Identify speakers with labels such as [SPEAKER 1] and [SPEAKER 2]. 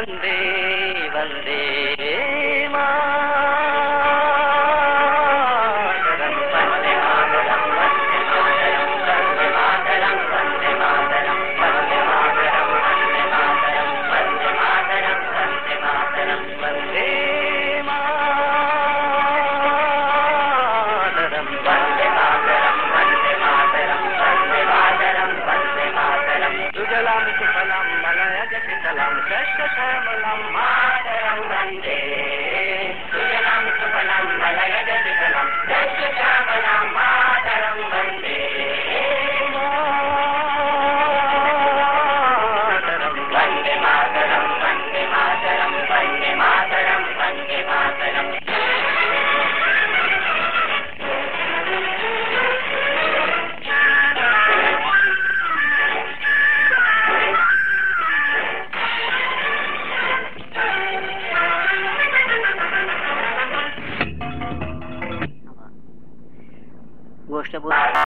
[SPEAKER 1] Vande Vande Salam, salam, Sagatindalam, Sashka Sharmalam, gosto é você.